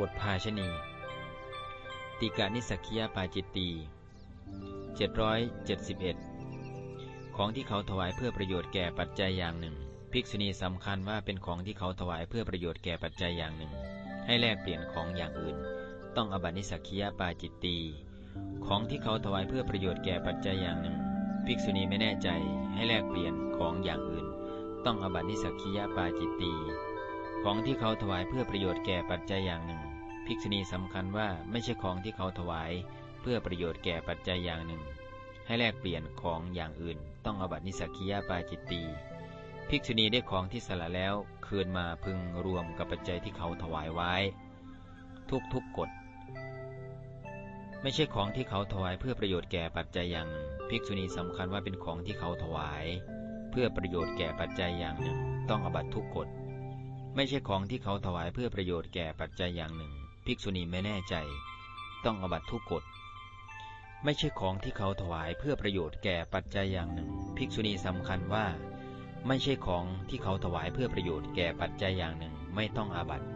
บทภาชณีติกานิสักคียปาจิตตี771 ของที่เขาถวายเพื่อประโยชน์แก่ปัจจัยอย่างหนึ่ง ภิกษุณีสำคัญว่าเป็นของที่เขาถวายเพื่อประโยชน์แก่ปัจจัยอย่างหนึ่ง ให้แลกเปลี่ยนของอย่างอื่น ต้องอบัตินิสักคียปาจิตตีของที่เขาถวายเพื่อประโยชน์แก่ปัจจัยอย่างหนึ่ง ภิกษุณีไม่แน่ใจให้แลกเปลี่ยนของอย่างอื่น ต้องอบัตินิสักคียปาจิตตี ของที่เขาถวายเพื่อประโยชน์แก่ปัจจัยอย่างหนึ่ง ภิกษุณีสำคัญว่าไม่ใช่ของที่เขาถวายเพื่อประโยชน์แก่ปัจจัยอย่างหนึ่ง ให้แลกเปลี่ยนของอย่างอื่น ต้องอบัตินิสักคียปาจิตตีภิกษุณีได้ของที่สละแล้วคืนมาพึงรวมกับปัจจัยที่เขาถวายไว้ ทุกทุกกฎไม่ใช่ของที่เขาถวายเพื่อประโยชน์แก่ปัจจัยอย่างภิกษุณีสำคัญว่าเป็นของที่เขาถวาย เพื่อประโยชน์แก่ปัจจัยอย่างหนึ่ง ต้องอบัตทุกกฎ ไม่ใช่ของที่เขาถวายเพื่อประโยชน์แก่ปัจจัยอย่างหนึ่ง ภิกษุณีไม่แน่ใจ ต้องอบัตทุกกฎ ไม่ใช่ของที่เขาถวายเพื่อประโยชน์แก่ปัจจัยอย่างหนึ่ง ภิกษุณีสำคัญว่า ไม่ใช่ของที่เขาถวายเพื่อประโยชน์แก่ปัจจัยอย่างหนึ่ง ไม่ต้องอาบัติ